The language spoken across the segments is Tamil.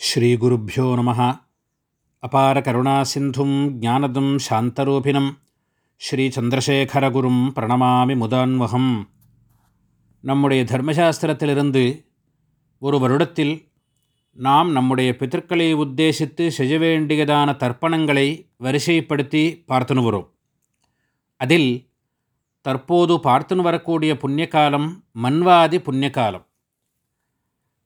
ஸ்ரீகுருப்போ நம. அபார கருணாசிந்தும் ஜானதும் சாந்தரூபிணம். ஸ்ரீச்சந்திரசேகரகுரும் பிரணமாமி முதான்வகம். நம்முடைய தர்மசாஸ்திரத்திலிருந்து ஒரு வருடத்தில் நாம் நம்முடைய பித்தர்களை உத்தேசித்து செய்ய வேண்டியதான தர்ப்பணங்களை வரிசைப்படுத்தி பார்த்துன்னு வரும் அதில் தற்போது பார்த்துன்னு வரக்கூடிய புண்ணியகாலம் மன்வாதி புண்ணியகாலம்.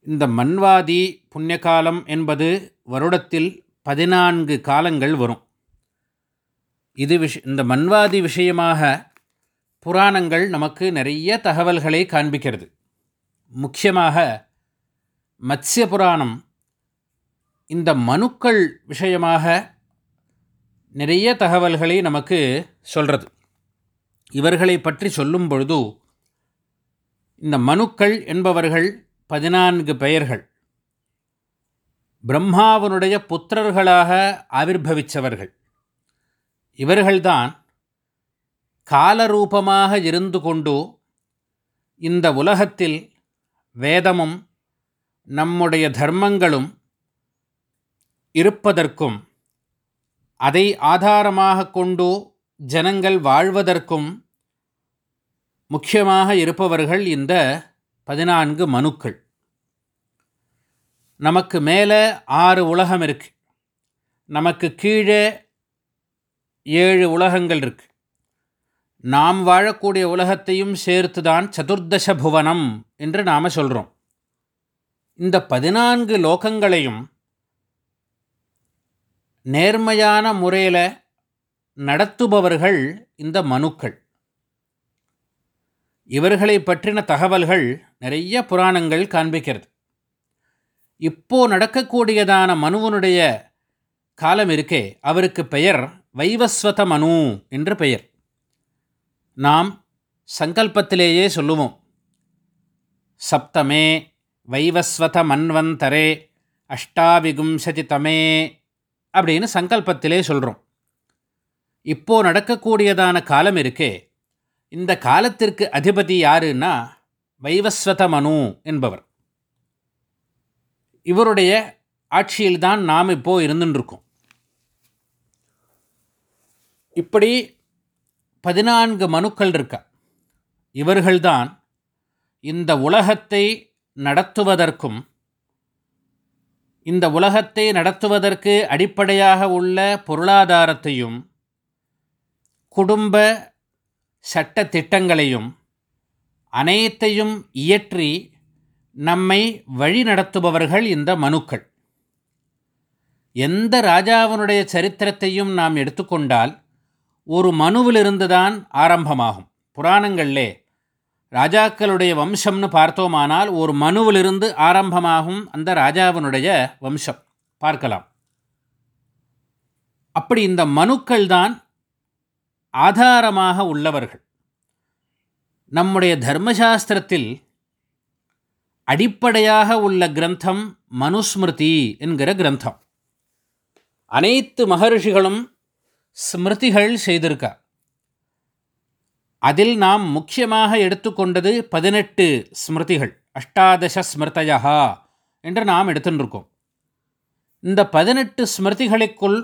இந்த மன்வாதி புண்ணியகாலம் என்பது வருடத்தில் பதினான்கு காலங்கள் வரும். இது விஷ இந்த மன்வாதி விஷயமாக புராணங்கள் நமக்கு நிறைய தகவல்களை காண்பிக்கிறது. முக்கியமாக மத்ய புராணம் இந்த மனுக்கள் விஷயமாக நிறைய தகவல்களை நமக்கு சொல்கிறது இவர்களை பற்றி சொல்லும் பொழுது இந்த மனுக்கள் என்பவர்கள் பதினான்கு பெயர்கள். பிரம்மாவனுடைய புத்திரர்களாக ஆவிர்வவித்தவர்கள் இவர்கள்தான் காலரூபமாக இருந்து கொண்டு இந்த உலகத்தில் வேதமும் நம்முடைய தர்மங்களும் இருப்பதற்கும் அதை ஆதாரமாக கொண்டு ஜனங்கள் வாழ்வதற்கும் முக்கியமாக இருப்பவர்கள் இந்த பதினான்கு மனுக்கள். நமக்கு மேலே ஆறு உலகம் இருக்குது நமக்கு கீழே ஏழு உலகங்கள் இருக்குது நாம் வாழக்கூடிய உலகத்தையும் சேர்த்து தான் சதுர்தச புவனம் என்று நாம் சொல்கிறோம் இந்த பதினான்கு லோகங்களையும் நேர்மையான முறையில் நடத்துபவர்கள் இந்த மனுக்கள். இவர்களை பற்றின தகவல்கள் நிறைய புராணங்கள் காண்பிக்கிறது. இப்போ நடக்கக்கூடியதான மனுவனுடைய காலம் இருக்கே. அவருக்கு பெயர் வைவஸ்வத மனு என்று பெயர். நாம் சங்கல்பத்திலேயே சொல்லுவோம். சப்தமே வைவஸ்வத மன்வந்தரே அஷ்டாவிகும்சதி தமே அப்படின்னு சங்கல்பத்திலே சொல்கிறோம் இப்போ நடக்கக்கூடியதான காலம் இருக்கே. இந்த காலத்திற்கு அதிபதி யாருன்னா வைவஸ்வத மனு என்பவர். இவருடைய ஆட்சியில்தான் நாம் இப்போது இருந்துருக்கோம் இப்படி பதினான்கு மனுக்கள் இருக்கா? இவர்கள்தான் இந்த உலகத்தை நடத்துவதற்கும் இந்த உலகத்தை நடத்துவதற்கு அடிப்படையாக உள்ள பொருளாதாரத்தையும் குடும்ப சட்ட திட்டங்களையும் அனைத்தையும் இயற்றி நம்மை வழி நடத்துபவர்கள் இந்த மனுக்கள். எந்த ராஜாவினுடைய சரித்திரத்தையும் நாம் எடுத்துக்கொண்டால் ஒரு மனுவிலிருந்து தான் ஆரம்பமாகும். புராணங்களிலே ராஜாக்களுடைய வம்சம்னு பார்த்தோமானால் ஒரு மனுவிலிருந்து ஆரம்பமாகும் அந்த ராஜாவினுடைய வம்சம். பார்க்கலாம். அப்படி இந்த மனுக்கள் தான் ஆதாரமாக உள்ளவர்கள். நம்முடைய தர்மசாஸ்திரத்தில் அடிப்படையாக உள்ள கிரந்தம் மனுஸ்மிருதி என்கிற கிரந்தம். அனைத்து மகர்ஷிகளும் ஸ்மிருதிகள் செய்திருக்கா அதில் நாம் முக்கியமாக எடுத்துக்கொண்டது பதினெட்டு ஸ்மிருதிகள். அஷ்டாதச ஸ்மிருதயா என்று நாம் எடுத்துருக்கோம் இந்த பதினெட்டு ஸ்மிருதிகளுக்குள்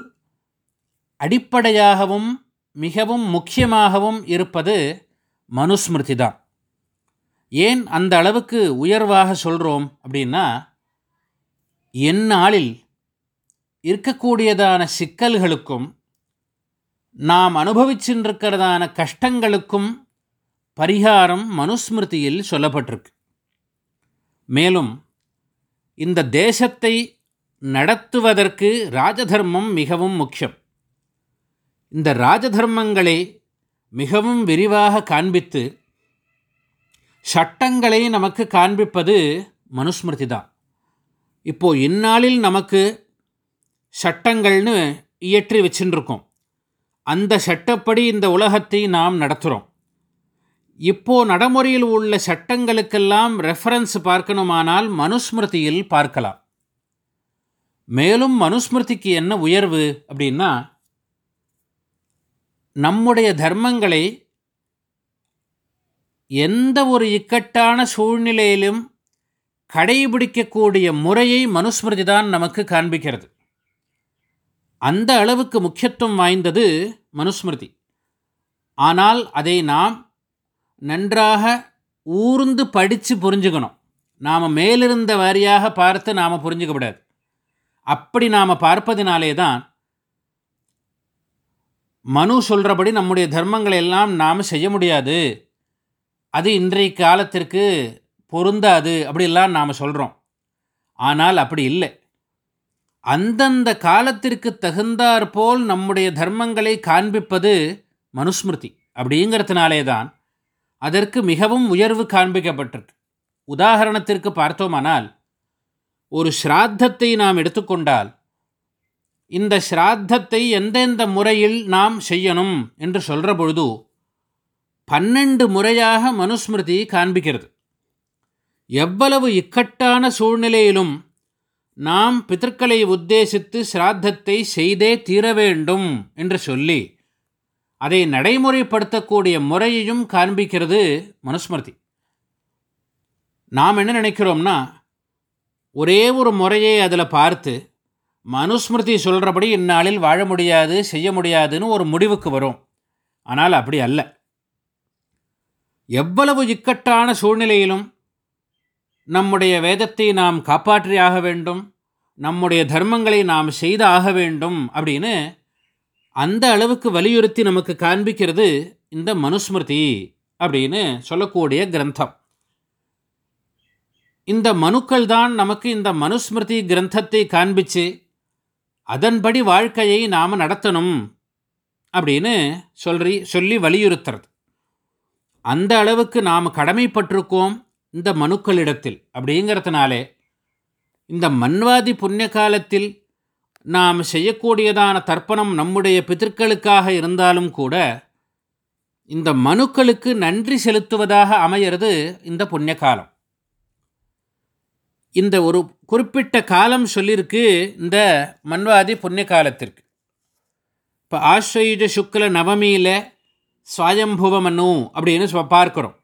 அடிப்படையாகவும் மிகவும் முக்கியமாகவும் இருப்பது மனுஸ்மிருதி தான். ஏன் அந்த அளவுக்கு உயர்வாக சொல்கிறோம் அப்படின்னா எந்நாளில் இருக்கக்கூடியதான சிக்கல்களுக்கும் நாம் அனுபவிச்சுருக்கிறதான கஷ்டங்களுக்கும் பரிகாரம் மனுஸ்மிருதியில் சொல்லப்பட்டிருக்கு. மேலும் இந்த தேசத்தை நடத்துவதற்கு ராஜதர்மம் மிகவும் முக்கியம். இந்த ராஜதர்மங்களை மிகவும் விரிவாக காண்பித்து சட்டங்களை நமக்கு காண்பிப்பது மனுஸ்மிருதி தான். இப்போது இந்நாளில் நமக்கு சட்டங்கள்னு இயற்றி வச்சுருக்கோம் அந்த சட்டப்படி இந்த உலகத்தை நாம் நடத்துகிறோம் இப்போது நடைமுறையில் உள்ள சட்டங்களுக்கெல்லாம் ரெஃபரன்ஸ் பார்க்கணுமானால் மனுஸ்மிருதியில் பார்க்கலாம். மேலும் மனுஸ்மிருதிக்கு என்ன உயர்வு அப்படின்னா நம்முடைய தர்மங்களை எந்த ஒரு இக்கட்டான சூழ்நிலையிலும் கடைபிடிக்கக்கூடிய முறையை மனுஸ்மிருதி தான் நமக்கு காண்பிக்கிறது. அந்த அளவுக்கு முக்கியத்துவம் வாய்ந்தது மனுஸ்மிருதி. ஆனால் அதை நாம் நன்றாக ஊர்ந்து படித்து புரிஞ்சுக்கணும். நாம் மேலிருந்த வாரியாக பார்த்து நாம் புரிஞ்சுக்கப்படாது அப்படி நாம் பார்ப்பதினாலே தான் மனு சொல்கிறபடி நம்முடைய தர்மங்களை எல்லாம் நாம் செய்ய முடியாது. அது இன்றைய காலத்திற்கு பொருந்தாது அப்படிலாம் நாம் சொல்கிறோம் ஆனால் அப்படி இல்லை. அந்தந்த காலத்திற்கு தகுந்தாற்போல் நம்முடைய தர்மங்களை காண்பிப்பது மனுஸ்மிருதி அப்படிங்கிறதுனாலே தான் அதற்கு மிகவும் உயர்வு காண்பிக்கப்பட்டிருக்கு. உதாரணத்திற்கு பார்த்தோமானால் ஒரு ஸ்ராத்தத்தை நாம் எடுத்துக்கொண்டால் இந்த ஸ்ராத்தத்தை எந்தெந்த முறையில் நாம் செய்யணும் என்று சொல்கிற பொழுது பன்னெண்டு முறையாக மனுஸ்மிருதி காண்பிக்கிறது. எவ்வளவு இக்கட்டான சூழ்நிலையிலும் நாம் பிதற்களை உத்தேசித்து சிராத்தத்தை செய்தே தீர வேண்டும் என்று சொல்லி அதை நடைமுறைப்படுத்தக்கூடிய முறையையும் காண்பிக்கிறது மனுஸ்மிருதி. நாம் என்ன நினைக்கிறோம்னா ஒரே ஒரு முறையை அதில் பார்த்து மனுஸ்மிருதி சொல்கிறபடி இந்நாளில் வாழ முடியாது செய்ய முடியாதுன்னு ஒரு முடிவுக்கு வரும். ஆனால் அப்படி அல்ல. எவ்வளவு இக்கட்டான சூழ்நிலையிலும் நம்முடைய வேதத்தை நாம் காப்பாற்றியாக வேண்டும் நம்முடைய தர்மங்களை நாம் செய்து ஆக வேண்டும் அப்படின்னு அந்த அளவுக்கு வலியுறுத்தி நமக்கு காண்பிக்கிறது இந்த மனுஸ்மிருதி அப்படின்னு சொல்லக்கூடிய கிரந்தம். இந்த மனுக்கள் தான் நமக்கு இந்த மனுஸ்மிருதி கிரந்தத்தை காண்பித்து அதன்படி வாழ்க்கையை நாம் நடத்தணும் அப்படின்னு சொல்றி சொல்லி வலியுறுத்துறது. அந்த அளவுக்கு நாம் கடமைப்பட்டிருக்கோம் இந்த மனுக்களிடத்தில். அப்படிங்கிறதுனாலே இந்த மன்வாதி புண்ணிய காலத்தில் நாம் செய்யக்கூடியதான தர்ப்பணம் நம்முடைய பிதற்களுக்காக இருந்தாலும் கூட இந்த மனுக்களுக்கு நன்றி செலுத்துவதாக அமையிறது இந்த புண்ணிய காலம் இந்த ஒரு குறிப்பிட்ட காலம் சொல்லியிருக்கு இந்த மன்வாதி புண்ணிய காலத்திற்கு இப்போ ஆஸ்வயுஜ சுக்ல நவமியில் சுவாயம்புவ மனு அப்படின்னு சொ-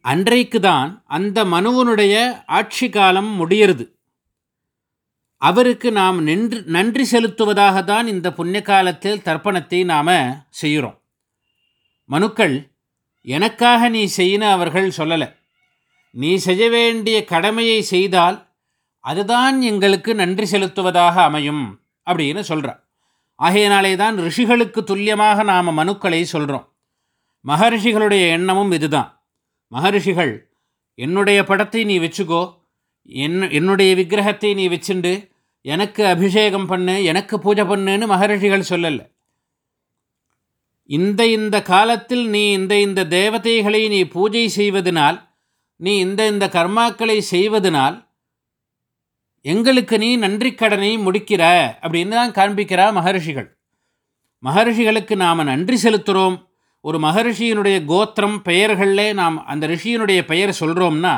அன்றைக்கு தான் அந்த மனுவனுடைய ஆட்சி காலம் முடியிறது. அவருக்கு நாம் நின்று நன்றி செலுத்துவதாக தான் இந்த புண்ணிய காலத்தில் தர்ப்பணத்தை நாம் செய்கிறோம். மனுக்கள் எனக்காக நீ செய்யின அவர்கள் சொல்லலை. நீ செய்ய வேண்டிய கடமையை செய்தால் அதுதான் எங்களுக்கு நன்றி செலுத்துவதாக அமையும் அப்படின்னு சொல்கிறார் ஆகையினாலே தான் ரிஷிகளுக்கு துல்லியமாக நாம் மனுக்களை சொல்கிறோம் மகரிஷிகளுடைய எண்ணமும் இதுதான். மகரிஷிகள் என்னுடைய படத்தை நீ வச்சுக்கோ. என் என்னுடைய விக்கிரகத்தை நீ வச்சுண்டு. எனக்கு அபிஷேகம் பண்ணு. எனக்கு பூஜை பண்ணுன்னு மகரிஷிகள் சொல்லலை. இந்த இந்த காலத்தில் நீ இந்த இந்த தேவதைகளை நீ பூஜை செய்வதனால் நீ இந்த இந்த கர்மாக்களை செய்வதனால் எங்களுக்கு நீ நன்றி கடனை முடிக்கிற அப்படின்னு தான் காண்பிக்கிறா மகரிஷிகள். மகரிஷிகளுக்கு நாம் நன்றி செலுத்துகிறோம் ஒரு மகரிஷியினுடைய கோத்திரம் பெயர்களே நாம் அந்த ரிஷியினுடைய பெயர் சொல்கிறோம்னா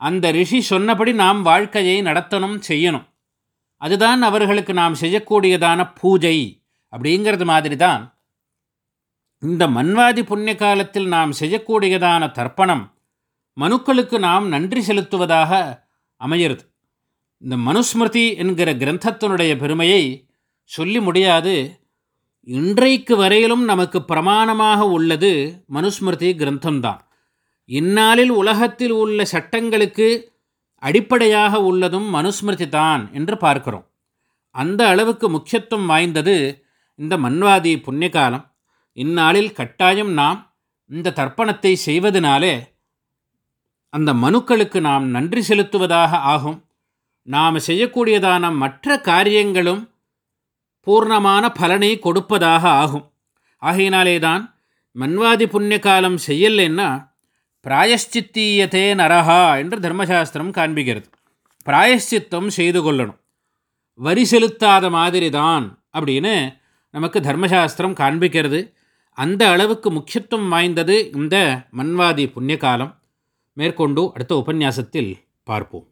அந்த ரிஷி சொன்னபடி நாம் வாழ்க்கையை நடத்தணும் செய்யணும். அதுதான் அவர்களுக்கு நாம் செய்யக்கூடியதான பூஜை அப்படிங்கிறது மாதிரி தான். இந்த மன்வாதி புண்ணிய காலத்தில் நாம் செய்யக்கூடியதான தர்ப்பணம் மனுக்களுக்கு நாம் நன்றி செலுத்துவதாக அமையிறது. இந்த மனுஸ்மிருதி என்கிற கிரந்தத்தினுடைய பெருமையை சொல்லி முடியாது. இன்றைக்கு வரையிலும் நமக்கு பிரமாணமாக உள்ளது மனுஸ்மிருதி கிரந்தம்தான். இந்நாளில் உலகத்தில் உள்ள சட்டங்களுக்கு அடிப்படையாக உள்ளதும் மனுஸ்மிருதி தான் என்று பார்க்கிறோம். அந்த அளவுக்கு முக்கியத்துவம் வாய்ந்தது இந்த மன்வாதி புண்ணியகாலம். இந்நாளில் கட்டாயம் நாம் இந்த தர்ப்பணத்தை செய்வதனாலே அந்த மனுக்களுக்கு நாம் நன்றி செலுத்துவதாக ஆகும். நாம் செய்யக்கூடியதான மற்ற காரியங்களும் பூர்ணமான பலனை கொடுப்பதாக ஆகும். ஆகையினாலே தான் மன்வாதி புண்ணிய காலம் செய்யலைன்னா பிராயஷ்சித்தீயத்தே நரஹா என்று தர்மசாஸ்திரம் காண்பிக்கிறது. பிராயஷ்சித்தம் செய்து கொள்ளணும். வரி செலுத்தாத மாதிரி தான் அப்படின்னு நமக்கு தர்மசாஸ்திரம் காண்பிக்கிறது. அந்த அளவுக்கு முக்கியத்துவம் வாய்ந்தது இந்த மன்வாதி புண்ணிய காலம் மேற்கொண்டு அடுத்த உபன்யாசத்தில் பார்ப்போம்.